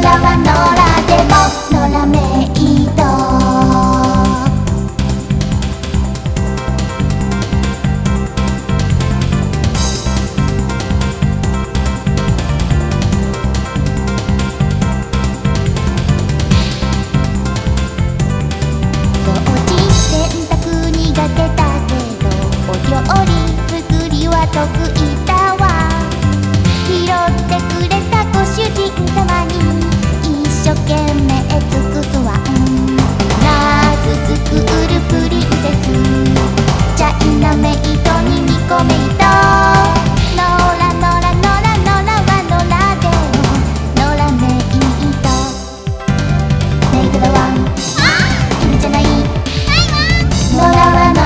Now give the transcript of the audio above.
空はののらのらのらのらはのらでもノラメいとじゃないノラはノラ